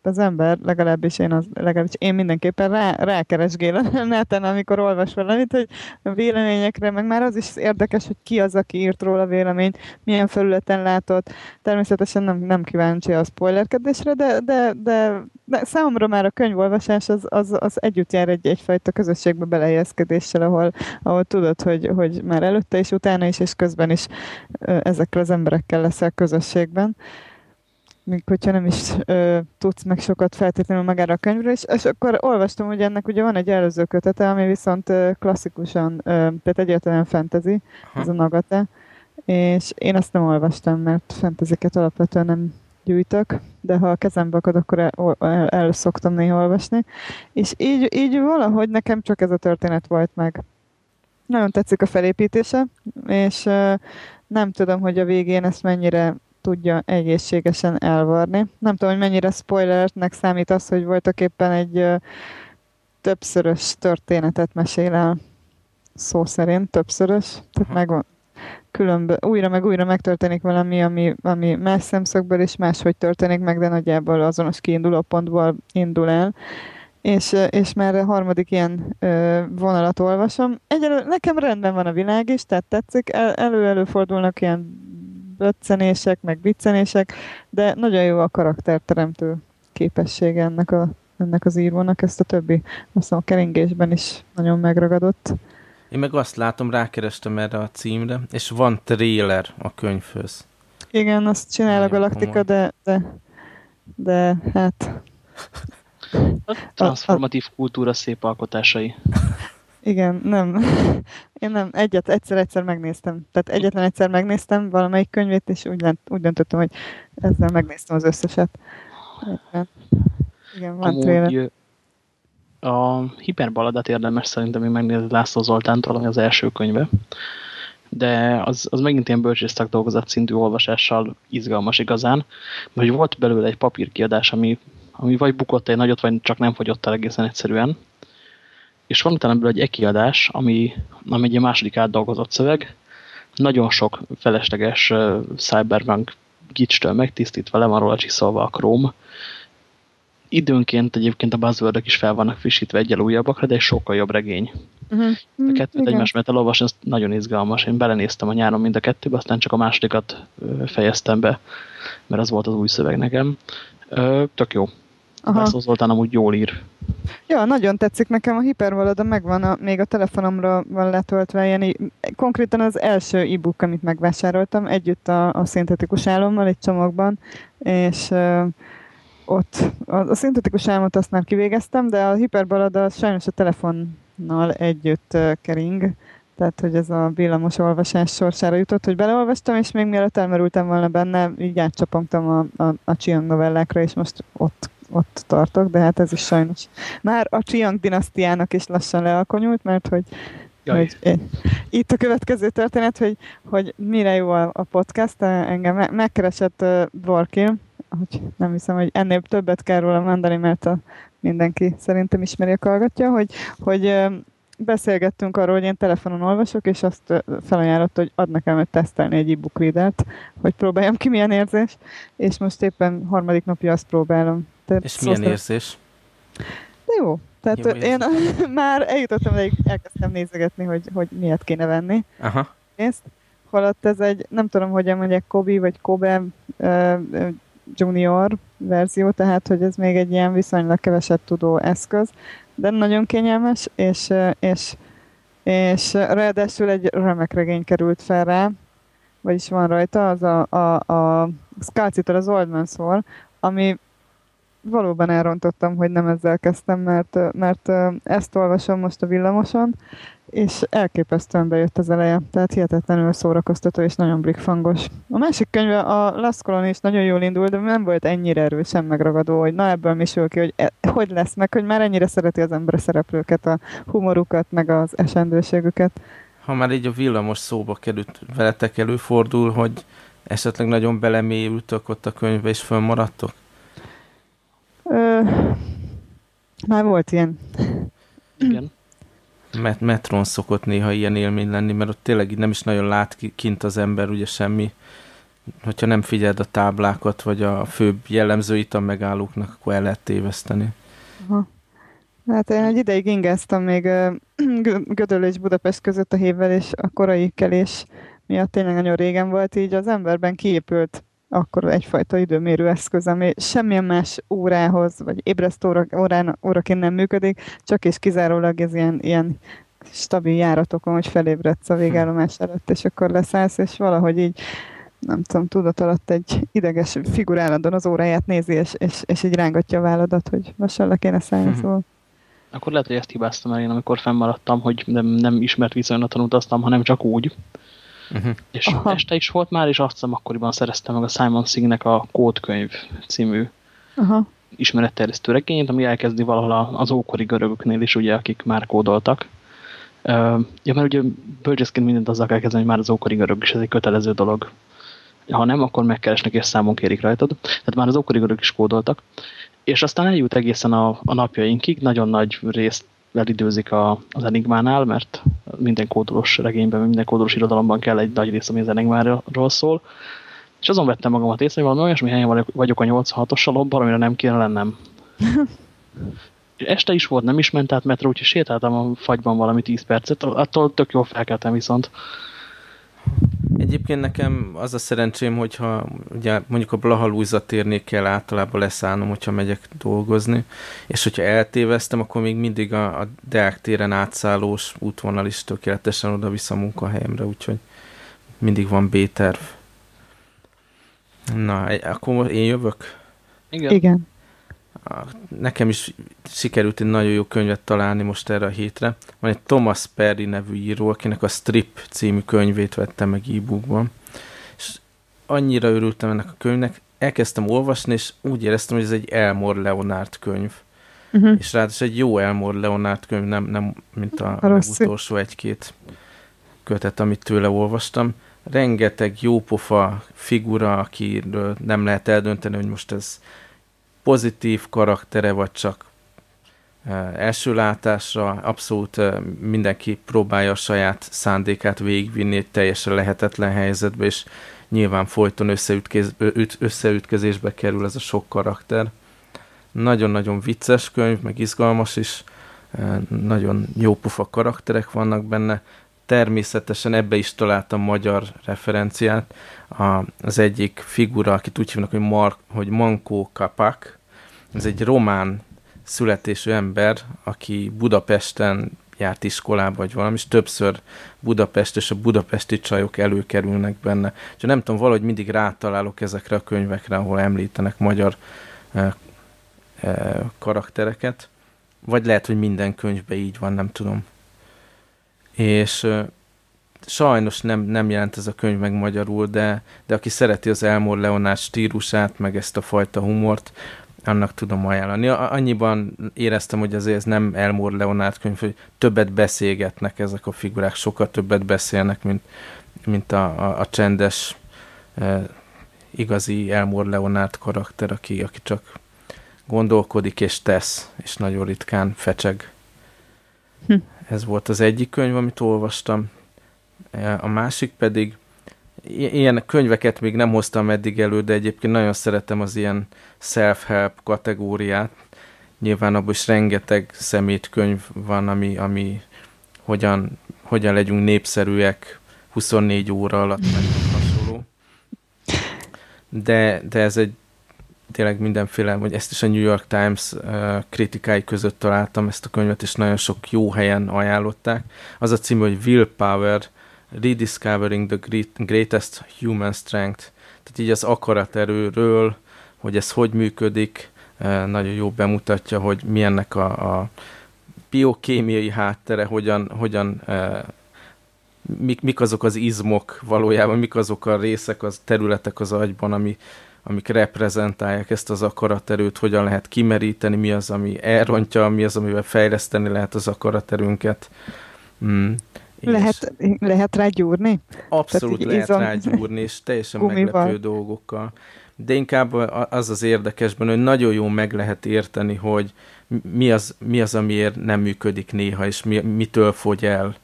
az ember, legalábbis én, az, legalábbis én mindenképpen rá, rákeresgél a neten, amikor olvas valamit, hogy a véleményekre, meg már az is érdekes, hogy ki az, aki írt róla véleményt, milyen felületen látott. Természetesen nem, nem kíváncsi a spoilerkedésre, de, de, de, de számomra már a könyvolvasás az, az, az együtt jár egy, egyfajta közösségbe belehelyezkedéssel, ahol, ahol tudod, hogy, hogy már előtte és utána is, és közben is ezekkel az emberekkel leszel közösségben még hogyha nem is ö, tudsz meg sokat feltétlenül magára a könyvről, és, és akkor olvastam, hogy ennek ugye van egy előző kötete, ami viszont ö, klasszikusan, ö, tehát egyáltalán fantasy, Aha. ez a Nagate, és én azt nem olvastam, mert fantasyket alapvetően nem gyűjtök, de ha a kezembe akad, akkor el, el, el szoktam néha olvasni, és így, így valahogy nekem csak ez a történet volt meg. Nagyon tetszik a felépítése, és ö, nem tudom, hogy a végén ezt mennyire tudja egészségesen elvarni. Nem tudom, hogy mennyire spoilernek számít az, hogy voltak éppen egy ö, többszörös történetet mesél el. Szó szerint többszörös. Tehát meg különbö- újra meg újra megtörténik valami, ami, ami más szemszögből is máshogy történik meg, de nagyjából azonos kiinduló pontból indul el. És, és már a harmadik ilyen ö, vonalat olvasom. Egyelőre nekem rendben van a világ is, tehát tetszik. El, elő-előfordulnak ilyen böccenések, meg viccenések, de nagyon jó a karakterteremtő képessége ennek, a, ennek az írónak, ezt a többi, azt a keringésben is nagyon megragadott. Én meg azt látom, rákerestem erre a címre, és van trailer a könyvhöz. Igen, azt csinál a Galaktika, de, de, de hát... A transformatív kultúra szép alkotásai. Igen, nem. Én nem, egyet, egyszer-egyszer megnéztem. Tehát egyetlen egyszer megnéztem valamelyik könyvét, és úgy, lent, úgy döntöttem, hogy ezzel megnéztem az összeset. Igen, Igen van Amúgy, a hiperbaladát érdemes szerintem még megnézni László Zoltántól, ami az első könyve. De az, az megint ilyen bölcsésztak dolgozat szintű olvasással izgalmas igazán, mert volt belőle egy papírkiadás, ami, ami vagy bukott egy nagyot, vagy csak nem fogyott el egészen egyszerűen és van utána belőle egy e-kiadás, ami, ami egy második átdolgozott szöveg, nagyon sok felesleges uh, cyberpunk gicstől megtisztítva, le van róla csiszolva a Chrome. Időnként egyébként a buzzword is fel vannak frissítve egyel újabbakra, de egy sokkal jobb regény. Uh -huh. A kettőt Igen. egymás mellett elolvasni, ez nagyon izgalmas. Én belenéztem a nyáron mind a kettőbe, aztán csak a másodikat fejeztem be, mert az volt az új szöveg nekem. Tök jó. Aha. László Zoltán amúgy jól ír. Ja, nagyon tetszik nekem a Hypervalada, megvan a, még a telefonomra van letöltve, ilyen, konkrétan az első e-book, amit megvásároltam, együtt a, a szintetikus álommal egy csomagban, és uh, ott a, a szintetikus álmot azt már kivégeztem, de a Hyperbalada sajnos a telefonnal együtt uh, kering, tehát hogy ez a villamos olvasás sorsára jutott, hogy beleolvastam, és még mielőtt elmerültem volna benne, így átcsapongtam a, a, a Chiang novellákra, és most ott ott tartok, de hát ez is sajnos már a Chiang dinasztiának is lassan lealkonyult, mert hogy, hogy itt a következő történet, hogy, hogy mire jó a, a podcast, engem me megkeresett uh, hogy nem hiszem, hogy ennél többet kell róla mondani, mert a, mindenki szerintem ismeri a hallgatja, hogy, hogy uh, beszélgettünk arról, hogy én telefonon olvasok, és azt felajánlott, hogy ad nekem egy tesztelni egy e-book readert, hogy próbáljam ki milyen érzés, és most éppen harmadik napja azt próbálom. Tehát És milyen szóval érzés? De jó. Tehát jó én már eljutottam, hogy elkezdtem nézegetni, hogy, hogy miért kéne venni. Aha. Ezt. Holott ez egy, nem tudom, hogyan mondják, Kobe vagy Kobe uh, junior verzió, tehát hogy ez még egy ilyen viszonylag keveset tudó eszköz, de nagyon kényelmes, és, és, és ráadásul egy remek regény került fel rá, vagyis van rajta, az a, a, a az Old Man Soul, ami valóban elrontottam, hogy nem ezzel kezdtem, mert, mert ezt olvasom most a villamoson, és elképesztően bejött az eleje, tehát hihetetlenül szórakoztató és nagyon blikfangos. A másik könyve, a Last Colony is nagyon jól indult, de nem volt ennyire erősen megragadó, hogy na ebből mi sül ki, hogy e, hogy lesz meg, hogy már ennyire szereti az ember szereplőket, a humorukat, meg az esendőségüket. Ha már így a villamos szóba került, veletek előfordul, hogy esetleg nagyon belemélyültök ott a könyvbe, és fönnmaradtok? Ö, már volt ilyen. Igen. Met metron szokott néha ilyen élmény lenni, mert ott tényleg nem is nagyon lát kint az ember ugye semmi hogyha nem figyeld a táblákat, vagy a főbb jellemzőit a megállóknak, akkor el lehet téveszteni. Aha. Hát én egy ideig ingáztam még Gödöl és Budapest között a hévvel, és a korai kelés miatt tényleg nagyon régen volt, így az emberben kiépült akkor egyfajta időmérő eszköz, ami semmilyen más órához, vagy ébresztő órán, óraként nem működik, csak és kizárólag ez ilyen, ilyen stabil járatokon, hogy felébredsz a végállomás előtt, és akkor leszállsz, és valahogy így nem tudom, tudat alatt egy ideges figuráladon az óráját nézi, és, és, és így rángatja a válladat, hogy lassan le kéne szállni, hmm. szóval. Akkor lehet, hogy ezt hibáztam el én, amikor fennmaradtam, hogy nem, nem ismert viszonylaton utaztam, hanem csak úgy. Uh -huh. És Aha. este is volt már, és azt hiszem akkoriban szereztem meg a Simon Singnek a Kódkönyv című Aha. ismeretterjesztő regényét, ami elkezdi valahol az ókori görögöknél is, ugye, akik már kódoltak. Ja, mert ugye bölcsészként mindent azzal kell kezdeni, hogy már az ókori görög is, ez egy kötelező dolog. Ha nem, akkor megkeresnek és számon kérik rajtad. Tehát már az ókori görög is kódoltak. És aztán eljut egészen a, a napjainkig, nagyon nagy részt elidőzik a, az Enigmánál, mert minden kódolós regényben, minden kódolós irodalomban kell egy nagy rész, ami az Enigmáról szól. És azon vettem magamat észre, hogy valami olyasmi helyen vagyok a 86-ossal, amire nem kéne lennem. Este is volt, nem is ment át metró, úgyhogy sétáltam a fagyban valami 10 percet, attól tök jól felkeltem viszont. Egyébként nekem az a szerencsém, hogyha ugye mondjuk a Blahalúza térnék kell általában leszállnom, hogyha megyek dolgozni, és hogyha eltéveztem, akkor még mindig a, a Deák téren átszállós útvonal is tökéletesen oda-vissza a munkahelyemre, úgyhogy mindig van B-terv. Na, akkor én jövök? Igen. Igen nekem is sikerült egy nagyon jó könyvet találni most erre a hétre. Van egy Thomas Perry nevű író, akinek a Strip című könyvét vettem meg e-bookban. És annyira örültem ennek a könyvnek, elkezdtem olvasni, és úgy éreztem, hogy ez egy Elmore Leonard könyv. Uh-huh. És ráadásul egy jó Elmore Leonard könyv, nem, nem mint a, a utolsó egy-két kötet, amit tőle olvastam. Rengeteg jópofa figura, akiről nem lehet eldönteni, hogy most ez pozitív karaktere, vagy csak első látásra abszolút mindenki próbálja a saját szándékát végigvinni egy teljesen lehetetlen helyzetbe, és nyilván folyton összeütköz, összeütközésbe kerül ez a sok karakter. Nagyon-nagyon vicces könyv, meg izgalmas is, nagyon jó pufa karakterek vannak benne, természetesen ebbe is találtam magyar referenciát. A, az egyik figura, akit úgy hívnak, hogy, Mark, hogy Mankó Kapak, ez egy román születésű ember, aki Budapesten járt iskolába, vagy valami, és többször Budapest és a budapesti csajok előkerülnek benne. És nem tudom, valahogy mindig rátalálok ezekre a könyvekre, ahol említenek magyar e, e, karaktereket. Vagy lehet, hogy minden könyvben így van, nem tudom. És e, sajnos nem, nem jelent ez a könyv meg magyarul, de, de aki szereti az Elmore Leonard stílusát, meg ezt a fajta humort, annak tudom ajánlani. Annyiban éreztem, hogy azért ez nem Elmore Leonard könyv, hogy többet beszélgetnek ezek a figurák, sokkal többet beszélnek, mint, mint a, a, a csendes, e, igazi Elmore Leonard karakter, aki, aki csak gondolkodik és tesz, és nagyon ritkán fecseg. Hm. Ez volt az egyik könyv, amit olvastam. E, a másik pedig ilyen könyveket még nem hoztam eddig elő, de egyébként nagyon szeretem az ilyen self-help kategóriát. Nyilván abban is rengeteg szemétkönyv van, ami, ami hogyan, hogyan legyünk népszerűek 24 óra alatt, meg hasonló. De, de ez egy tényleg mindenféle, vagy ezt is a New York Times kritikái között találtam ezt a könyvet, és nagyon sok jó helyen ajánlották. Az a cím, hogy Willpower, Rediscovering the great, Greatest Human Strength. Tehát így az akaraterőről, hogy ez hogy működik, eh, nagyon jó bemutatja, hogy milyennek a, a biokémiai háttere, hogyan, hogyan eh, mik, mik azok az izmok valójában, mik azok a részek, az területek az agyban, ami, amik reprezentálják ezt az akaraterőt, hogyan lehet kimeríteni, mi az, ami elrontja, mi az, amivel fejleszteni lehet az akaraterünket. Mm. Lehet, lehet rá gyúrni? Abszolút Tehát lehet izom... rá gyúrni, és teljesen Gumival. meglepő dolgokkal. De inkább az az érdekes benne, hogy nagyon jó meg lehet érteni, hogy mi az, mi az amiért nem működik néha, és mi, mitől fogy el.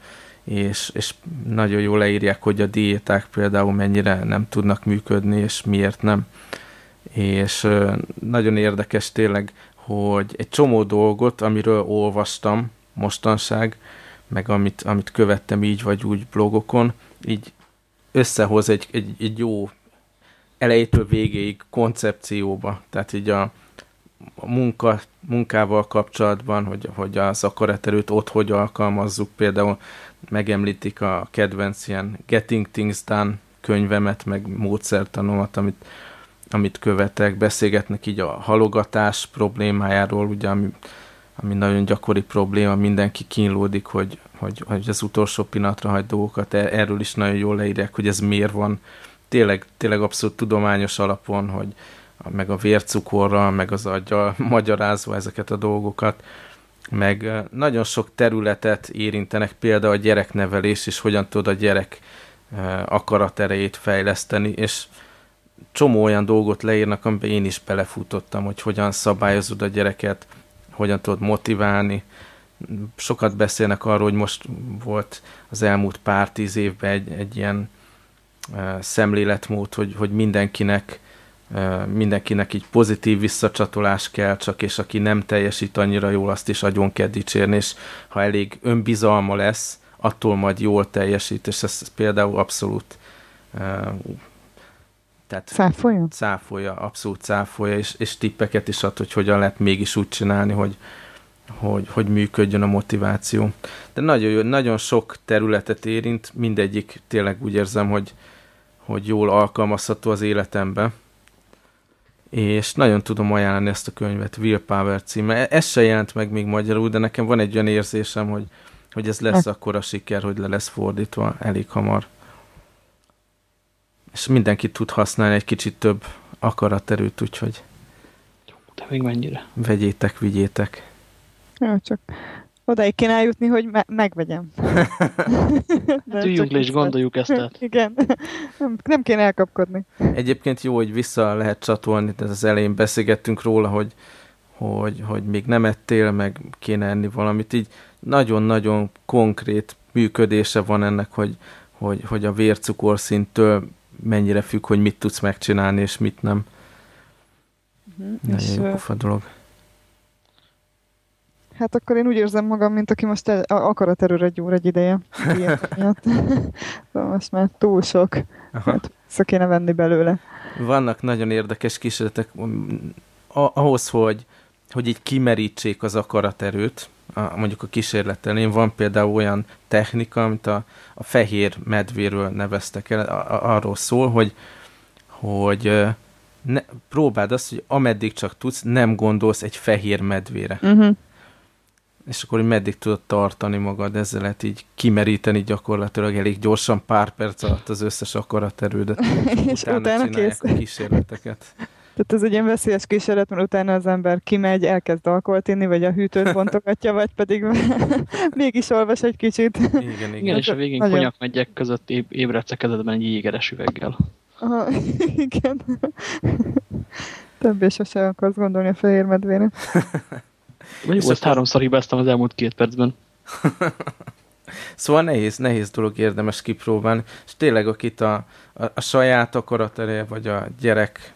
és, és nagyon jól leírják, hogy a diéták például mennyire nem tudnak működni, és miért nem. És nagyon érdekes tényleg, hogy egy csomó dolgot, amiről olvastam mostanság, meg amit, amit követtem így vagy úgy blogokon, így összehoz egy, egy, egy jó elejétől végéig koncepcióba. Tehát így a, a munka, munkával kapcsolatban, hogy, hogy az akaraterőt ott hogy alkalmazzuk, például megemlítik a kedvenc ilyen Getting Things Done könyvemet, meg módszertanomat, amit, amit követek, beszélgetnek így a halogatás problémájáról, ugye, ami, ami nagyon gyakori probléma, mindenki kínlódik, hogy, hogy, hogy az utolsó pillanatra hagy dolgokat, e, erről is nagyon jól leírják, hogy ez miért van, tényleg, tényleg abszolút tudományos alapon, hogy meg a vércukorral, meg az aggyal magyarázva ezeket a dolgokat, meg nagyon sok területet érintenek, például a gyereknevelés, és hogyan tud a gyerek akaraterejét fejleszteni, és csomó olyan dolgot leírnak, amiben én is belefutottam, hogy hogyan szabályozod a gyereket, hogyan tudod motiválni. Sokat beszélnek arról, hogy most volt az elmúlt pár tíz évben egy, egy ilyen szemléletmód, hogy, hogy mindenkinek mindenkinek így pozitív visszacsatolás kell, csak és aki nem teljesít annyira jól, azt is agyon kell dicsérni, és ha elég önbizalma lesz, attól majd jól teljesít, és ez például abszolút tehát cáfolja? Cáfolja, abszolút cáfolja, és, és tippeket is ad, hogy hogyan lehet mégis úgy csinálni, hogy, hogy, hogy működjön a motiváció. De nagyon, nagyon sok területet érint, mindegyik tényleg úgy érzem, hogy, hogy jól alkalmazható az életembe és nagyon tudom ajánlani ezt a könyvet, Willpower címe. Ez se jelent meg még magyarul, de nekem van egy olyan érzésem, hogy, hogy ez lesz akkor a siker, hogy le lesz fordítva elég hamar. És mindenki tud használni egy kicsit több akaraterőt, úgyhogy de még mennyire? Vegyétek, vigyétek. Jó, csak odaig kéne eljutni, hogy me megvegyem. Hát üljünk le és gondoljuk ezt át. Igen, nem, nem kéne elkapkodni. Egyébként jó, hogy vissza lehet csatolni, de az elején beszélgettünk róla, hogy, hogy, hogy még nem ettél, meg kéne enni valamit. Így nagyon-nagyon konkrét működése van ennek, hogy, hogy, hogy a vércukorszinttől mennyire függ, hogy mit tudsz megcsinálni, és mit nem. Uh-huh. Nagyon jó dolog. Hát akkor én úgy érzem magam, mint aki most akaraterőre gyúr egy ideje. szóval most már túl sok. Hát vissza kéne venni belőle. Vannak nagyon érdekes kísérletek ahhoz, hogy, hogy így kimerítsék az akaraterőt, a, mondjuk a kísérletelén van például olyan technika, amit a, a fehér medvéről neveztek el, a, arról szól, hogy, hogy ne, próbáld azt, hogy ameddig csak tudsz, nem gondolsz egy fehér medvére. Uh-huh és akkor hogy meddig tudod tartani magad, ezzel lehet így kimeríteni gyakorlatilag elég gyorsan, pár perc alatt az összes akaraterődet. és utána, utána kész. a kísérleteket. Tehát ez egy ilyen veszélyes kísérlet, mert utána az ember kimegy, elkezd alkoholt inni, vagy a hűtőt bontogatja, vagy pedig mégis olvas egy kicsit. Igen, igen. igen és a végén Nagyon... konyak megyek között éb ébredsz a kezedben egy jégeres üveggel. Aha, igen. Többé sose akarsz gondolni a fehér medvére. Mondjuk ezt háromszor hibáztam az elmúlt két percben. szóval nehéz, nehéz dolog érdemes kipróbálni, és tényleg akit a, a, a saját akaratereje, vagy a gyerek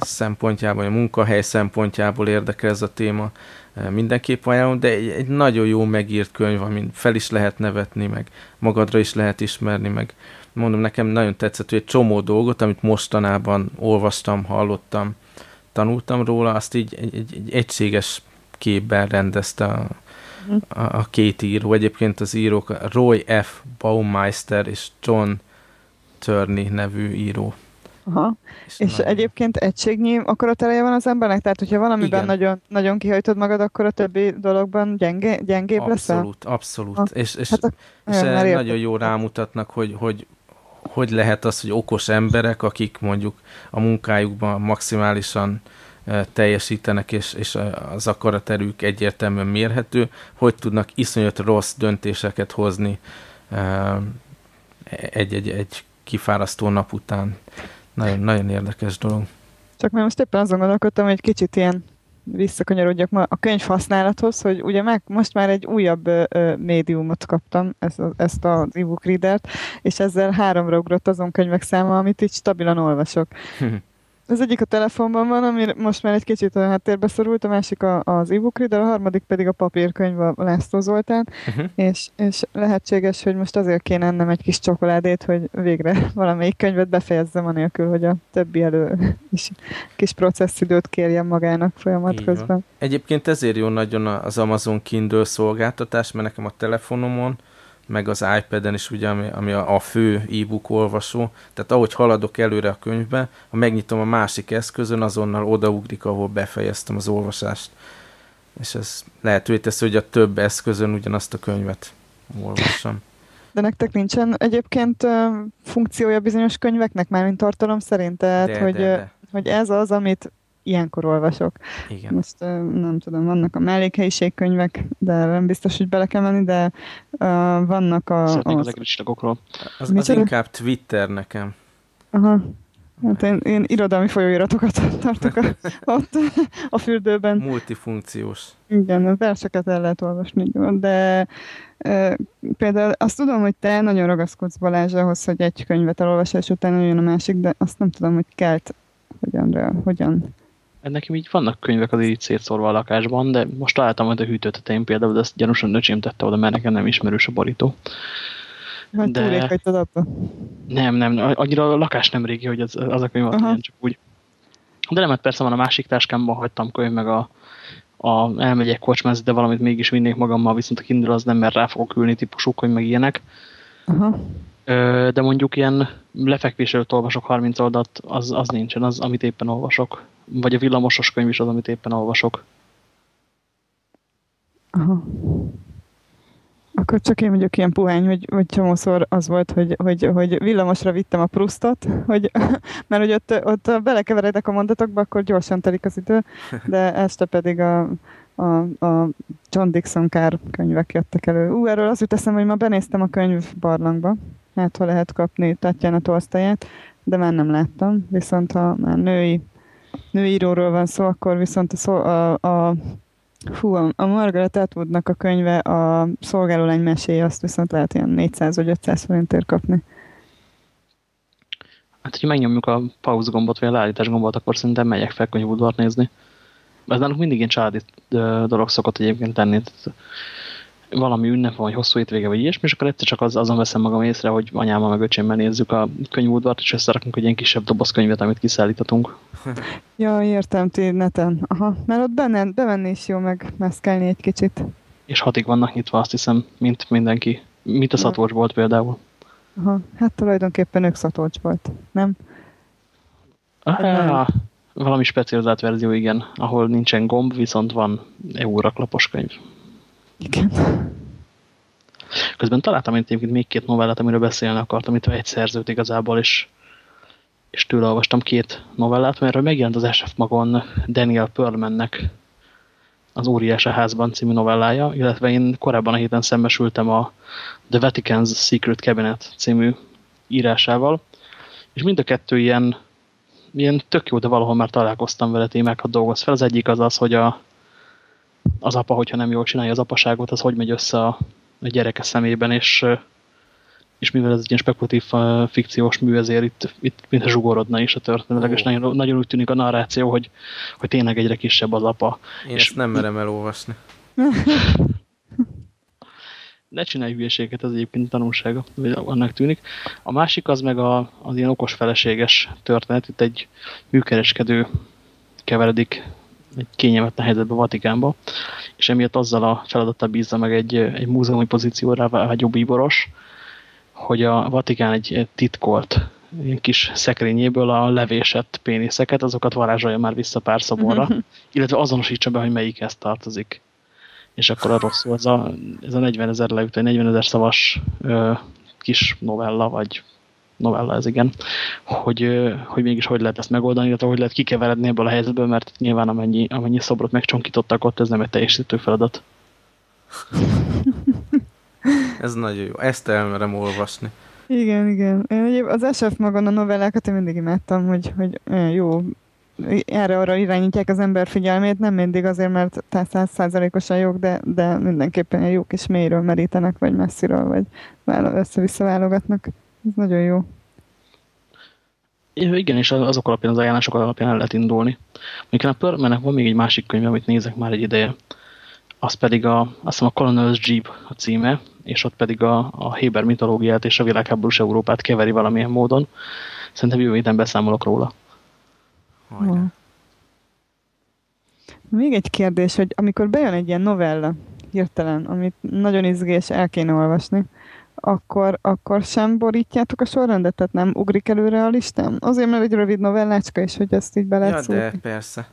szempontjából, vagy a munkahely szempontjából érdekel ez a téma, e, mindenképp ajánlom, de egy, egy nagyon jó megírt könyv, amin fel is lehet nevetni, meg magadra is lehet ismerni, meg mondom, nekem nagyon tetszett, hogy egy csomó dolgot, amit mostanában olvastam, hallottam, tanultam róla, azt így egy, egy, egy egységes képben rendezte a, a, a két író. Egyébként az írók Roy F. Baumeister és John Turney nevű író. Aha. És, és nagyon... egyébként egységnyi akaratereje van az embernek? Tehát, hogyha valamiben nagyon, nagyon kihajtod magad, akkor a többi dologban gyengé, gyengébb abszolút, leszel? Abszolút, abszolút. Ha. És, és, hát a, és nagyon, nagyon jó rámutatnak, hogy, hogy hogy lehet az, hogy okos emberek, akik mondjuk a munkájukban maximálisan teljesítenek, és, és az akaraterük egyértelműen mérhető, hogy tudnak iszonyat rossz döntéseket hozni egy-egy egy kifárasztó nap után. Nagyon, nagyon érdekes dolog. Csak mert most éppen azon gondolkodtam, hogy egy kicsit ilyen visszakanyarodjak ma a könyv használathoz, hogy ugye meg, most már egy újabb ö, médiumot kaptam, ezt, ezt az e-book readert, és ezzel háromra ugrott azon könyvek száma, amit így stabilan olvasok. Az egyik a telefonban van, ami most már egy kicsit a háttérbe szorult, a másik a, az e-book reader, a harmadik pedig a papírkönyv a László Zoltán, uh-huh. és, és lehetséges, hogy most azért kéne ennem egy kis csokoládét, hogy végre valamelyik könyvet befejezzem, anélkül, hogy a többi elő is kis processzidőt kérjem magának folyamat Így közben. Van. Egyébként ezért jó nagyon az Amazon Kindle szolgáltatás, mert nekem a telefonomon meg az iPad-en is ugye, ami, ami a, a fő e-book olvasó, tehát ahogy haladok előre a könyvbe, ha megnyitom a másik eszközön, azonnal odaugrik, ahol befejeztem az olvasást. És ez lehetővé teszi, hogy a több eszközön ugyanazt a könyvet olvassam. De nektek nincsen egyébként uh, funkciója bizonyos könyveknek, már mint tartalom szerint? Tehát, de, hogy, de, de. hogy ez az, amit ilyenkor olvasok. Igen. Most nem tudom, vannak a mellékhelyiségkönyvek, de nem biztos, hogy bele kell menni, de uh, vannak a... Szeretnék az, az Az, az, az inkább Twitter nekem. Aha. Hát én, én irodalmi folyóiratokat tartok a, ott a fürdőben. Multifunkciós. Igen, a verseket el lehet olvasni, de e, például azt tudom, hogy te nagyon ragaszkodsz Balázs ahhoz, hogy egy könyvet elolvasás után jön a másik, de azt nem tudom, hogy kelt hogyan, hogyan Nekem így vannak könyvek az így szétszórva a lakásban, de most találtam majd a hűtőtetején például, de ezt gyanúsan nöcsém tette oda, mert nekem nem ismerős a borító. Mert de... abba? Nem, nem, annyira a lakás nem régi, hogy az, az a könyv van, csak úgy. De nem, hát persze van a másik táskámban hagytam könyv, meg a, a elmegyek kocsmázni, de valamit mégis vinnék magammal, viszont a Kindle az nem, mert rá fogok ülni típusú könyv, meg ilyenek. Aha. De mondjuk ilyen lefekvés előtt olvasok 30 oldalt, az, az nincsen, az, amit éppen olvasok. Vagy a villamosos könyv is az, amit éppen olvasok. Aha. Akkor csak én vagyok ilyen puhány, hogy, hogy csomószor az volt, hogy, hogy, hogy villamosra vittem a Prustot, hogy, mert hogy ott, ott belekeveredek a mondatokba, akkor gyorsan telik az idő, de este pedig a, a, a John Dixon Kár könyvek jöttek elő. Ú, erről az jut eszem, hogy ma benéztem a könyv barlangba, hát ha lehet kapni Tatjana Tolsztaját, de már nem láttam, viszont ha már női, női íróról van szó, akkor viszont a, a, a Hú, a Margaret Atwoodnak a könyve, a szolgálólány meséje, azt viszont lehet ilyen 400 vagy 500 forintért kapni. Hát, hogyha megnyomjuk a pauz gombot, vagy a leállítás gombot, akkor szerintem megyek fel könyvudvart nézni. Ez nálunk mindig ilyen családi dolog szokott egyébként tenni valami ünnep vagy hosszú étvége, vagy ilyesmi, és akkor egyszer csak az, azon veszem magam észre, hogy anyámmal meg öcsémmel nézzük a könyvudvart, és összerakunk egy ilyen kisebb dobozkönyvet, amit kiszállítatunk. ja, értem, ti neten. Aha, mert ott benne, bemenni is jó, meg meszkelni egy kicsit. És hatig vannak nyitva, azt hiszem, mint mindenki. Mint a szatolcs volt például. Aha, hát tulajdonképpen ők szatolcs volt, nem? Ah, valami specializált verzió, igen, ahol nincsen gomb, viszont van EU raklapos könyv. Igen. Közben találtam egyébként még két novellát, amiről beszélni akartam, itt egy szerzőt igazából, és, és tőle olvastam két novellát, mert megjelent az SF magon Daniel Perlmannek az Óriás a házban című novellája, illetve én korábban a héten szembesültem a The Vatican's Secret Cabinet című írásával, és mind a kettő ilyen, ilyen tök jó, de valahol már találkoztam vele témákat dolgoz fel. Az egyik az az, hogy a, az apa, hogyha nem jól csinálja az apaságot, az hogy megy össze a, a gyereke szemében, és, és mivel ez egy ilyen spekulatív fikciós mű, ezért itt, itt mintha zsugorodna is a történetileg, oh. és nagyon, nagyon úgy tűnik a narráció, hogy, hogy tényleg egyre kisebb az apa. Én és ezt nem merem elolvasni. ne csinálj hülyeséget, ez egyébként tanulsága, vagy annak tűnik. A másik az meg a, az ilyen okos feleséges történet. Itt egy műkereskedő keveredik egy kényelmetlen helyzetbe Vatikánba, és emiatt azzal a feladattal bízza meg egy, egy múzeumi pozícióra vágyó bíboros, hogy a Vatikán egy titkolt ilyen kis szekrényéből a levésett péniszeket, azokat varázsolja már vissza pár szoborra, illetve azonosítsa be, hogy melyikhez tartozik. És akkor arról szól ez a, ez a 40 ezer leütő, 40 ezer szavas ö, kis novella, vagy novella ez igen, hogy, hogy mégis hogy lehet ezt megoldani, illetve hogy lehet kikeveredni ebből a helyzetből, mert nyilván amennyi, amennyi szobrot megcsonkítottak ott, ez nem egy teljesítő feladat. ez nagyon jó. Ezt elmerem olvasni. Igen, igen. Én az SF magon a novellákat én mindig imádtam, hogy, hogy jó erre arra irányítják az ember figyelmét, nem mindig azért, mert százszázalékosan jók, de, de mindenképpen egy jó kis mélyről merítenek, vagy messziről, vagy össze-vissza válogatnak. Ez nagyon jó. Igen, és azok alapján, az ajánlások alapján el lehet indulni. Mondjuk a Pörmenek van még egy másik könyv, amit nézek már egy ideje. Az pedig a, azt hiszem a Colonel's Jeep a címe, és ott pedig a, a Héber mitológiát és a világháborús Európát keveri valamilyen módon. Szerintem jövő héten beszámolok róla. Hajrá. Még egy kérdés, hogy amikor bejön egy ilyen novella hirtelen, amit nagyon izgés, el kéne olvasni, akkor, akkor sem borítjátok a sorrendet, tehát nem ugrik előre a listám? Azért, mert egy rövid novellácska is, hogy ezt így be lehet Ja, de persze.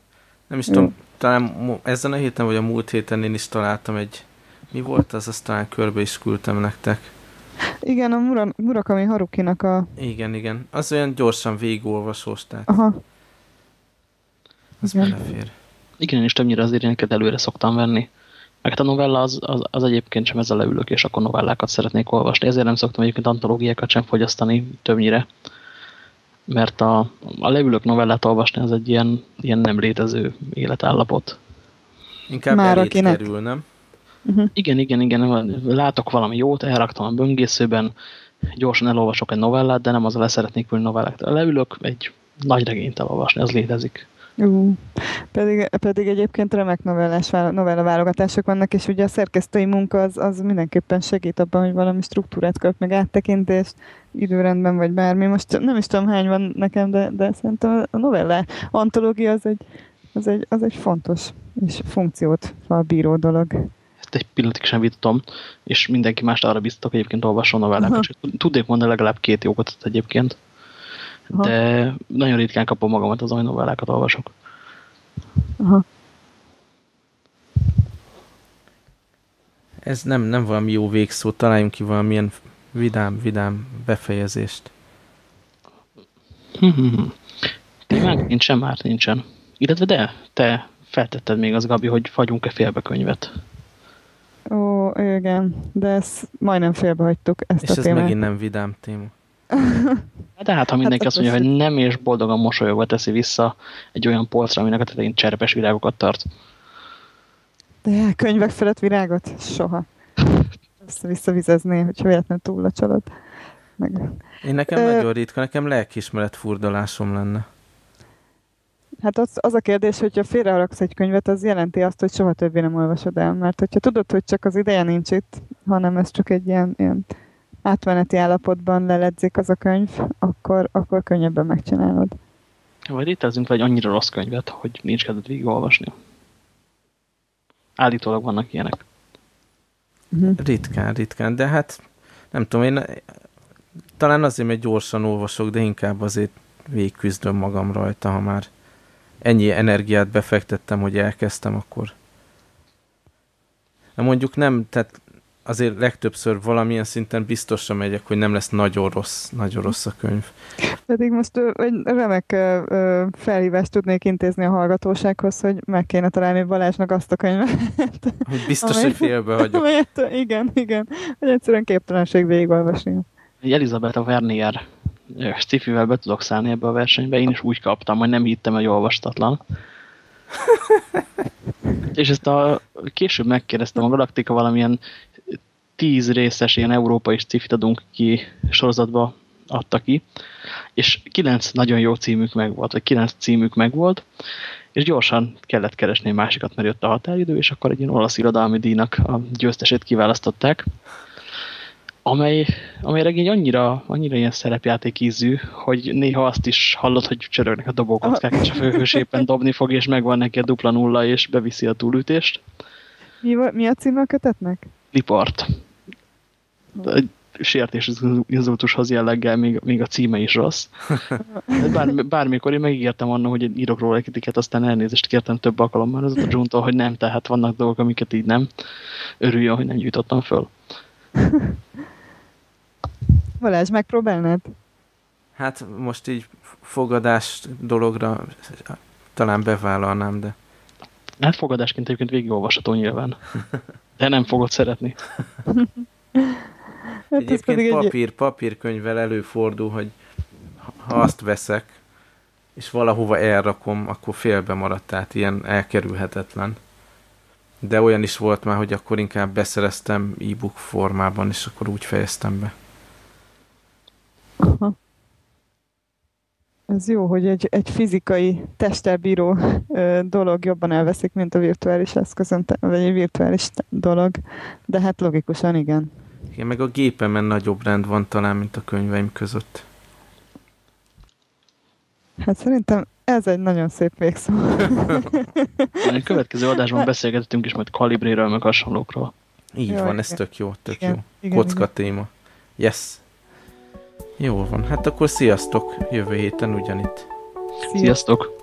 Nem is Jó. tudom, talán ezen a héten, vagy a múlt héten én is találtam egy, mi volt az, azt talán körbe is küldtem nektek. Igen, a Mura, Murakami Harukinak a... Igen, igen. Az olyan gyorsan végigolvasós, tehát... Aha. Az igen. belefér. Igen, és többnyire azért ilyeneket előre szoktam venni. Meg hát a novella az, az, az egyébként sem ezzel leülök, és akkor novellákat szeretnék olvasni. Ezért nem szoktam egyébként antológiákat sem fogyasztani többnyire. Mert a, a leülök novellát olvasni az egy ilyen, ilyen nem létező életállapot. Inkább Már akinek... kerül, nem? Uh -huh. Igen, igen, igen. Látok valami jót, elraktam a böngészőben, gyorsan elolvasok egy novellát, de nem az leszeretnék ülni novellát. Leülök egy nagy regényt elolvasni, az létezik. Uh, pedig, pedig egyébként remek novellás, novella válogatások vannak, és ugye a szerkesztői munka az, az mindenképpen segít abban, hogy valami struktúrát kap, meg áttekintést, időrendben vagy bármi. Most nem is tudom hány van nekem, de, de szerintem a novella antológia az egy, az egy, az egy fontos és funkciót a bíró dolog. Ezt egy pillanatig sem vitatom, és mindenki mást arra biztatok, egyébként olvasson novellákat. Tudnék mondani legalább két jókat egyébként. Aha. de nagyon ritkán kapom magamat az, hogy novellákat olvasok. Aha. Ez nem, nem valami jó végszó, találjunk ki valamilyen vidám, vidám befejezést. Témánk nincsen már, nincsen. Illetve de, te feltetted még az, Gabi, hogy fagyunk-e félbe könyvet. Ó, igen, de ezt majdnem félbehagytuk ezt És a ez témát. megint nem vidám téma. De hát, ha mindenki hát, azt mondja, hogy nem, és boldogan mosolyogva teszi vissza egy olyan polcra, aminek a tetején cserepes virágokat tart. De könyvek felett virágot? Soha. Össze-vissza vizezné, hogyha véletlenül túl a csalad. Meg... Én nekem Ö... nagyon ritka, nekem lelkismeret furdalásom lenne. Hát az, az a kérdés, hogyha félreharaksz egy könyvet, az jelenti azt, hogy soha többé nem olvasod el. Mert hogyha tudod, hogy csak az ideje nincs itt, hanem ez csak egy ilyen, ilyen átmeneti állapotban leledzik az a könyv, akkor, akkor könnyebben megcsinálod. Vagy létezünk vagy annyira rossz könyvet, hogy nincs kedved végigolvasni. Állítólag vannak ilyenek. Mhm. Ritkán, ritkán, de hát nem tudom, én talán azért, mert gyorsan olvasok, de inkább azért végigküzdöm magam rajta, ha már ennyi energiát befektettem, hogy elkezdtem, akkor mondjuk nem, tehát azért legtöbbször valamilyen szinten biztosra megyek, hogy nem lesz nagyon rossz, nagyon rossz a könyv. Pedig most egy remek felhívást tudnék intézni a hallgatósághoz, hogy meg kéne találni Balázsnak azt a könyvet. Hogy biztos, amelyet, hogy félbe hagyok. Amelyet, igen, igen. Hogy egyszerűen képtelenség végigolvasni. Elizabeth a Vernier Stifivel be tudok szállni ebbe a versenybe. Én is úgy kaptam, hogy nem hittem, hogy olvastatlan. És ezt a később megkérdeztem a Galaktika valamilyen tíz részes ilyen európai cifit adunk ki sorozatba adta ki, és kilenc nagyon jó címük megvolt, vagy kilenc címük megvolt, és gyorsan kellett keresni másikat, mert jött a határidő, és akkor egy ilyen olasz irodalmi díjnak a győztesét kiválasztották, amely, amely regény annyira, annyira ilyen szerepjáték ízű, hogy néha azt is hallod, hogy csörögnek a dobókockák, és a főhős éppen dobni fog, és megvan neki a dupla nulla, és beviszi a túlütést. Mi, mi a címe a kötetnek? Lipart egy sértés inzultushoz jelleggel még, még a címe is rossz. Bár, bármikor én megígértem annak, hogy írok róla egy kritikát, aztán elnézést kértem több alkalommal az a Juntól, hogy nem, tehát vannak dolgok, amiket így nem. Örüljön, hogy nem gyűjtottam föl. Balázs, megpróbálnád? Hát most így fogadás dologra talán bevállalnám, de... Hát fogadásként egyébként végigolvasható nyilván. De nem fogod szeretni. Hát Egyébként papír, egy... papírkönyvvel előfordul, hogy ha azt veszek, és valahova elrakom, akkor félbe maradt, tehát ilyen elkerülhetetlen. De olyan is volt már, hogy akkor inkább beszereztem e-book formában, és akkor úgy fejeztem be. Aha. Ez jó, hogy egy, egy fizikai testtel bíró ö, dolog jobban elveszik, mint a virtuális eszközön, vagy egy virtuális dolog. De hát logikusan igen. Igen, meg a gépemen nagyobb rend van talán, mint a könyveim között. Hát szerintem ez egy nagyon szép végszó. a következő adásban beszélgetünk is majd kalibréről, meg hasonlókról. Így jó, van, ez tök jó, tök igen, jó. Igen, Kocka igen. téma. Yes. Jó van, hát akkor sziasztok, jövő héten ugyanitt. Sziasztok! Thank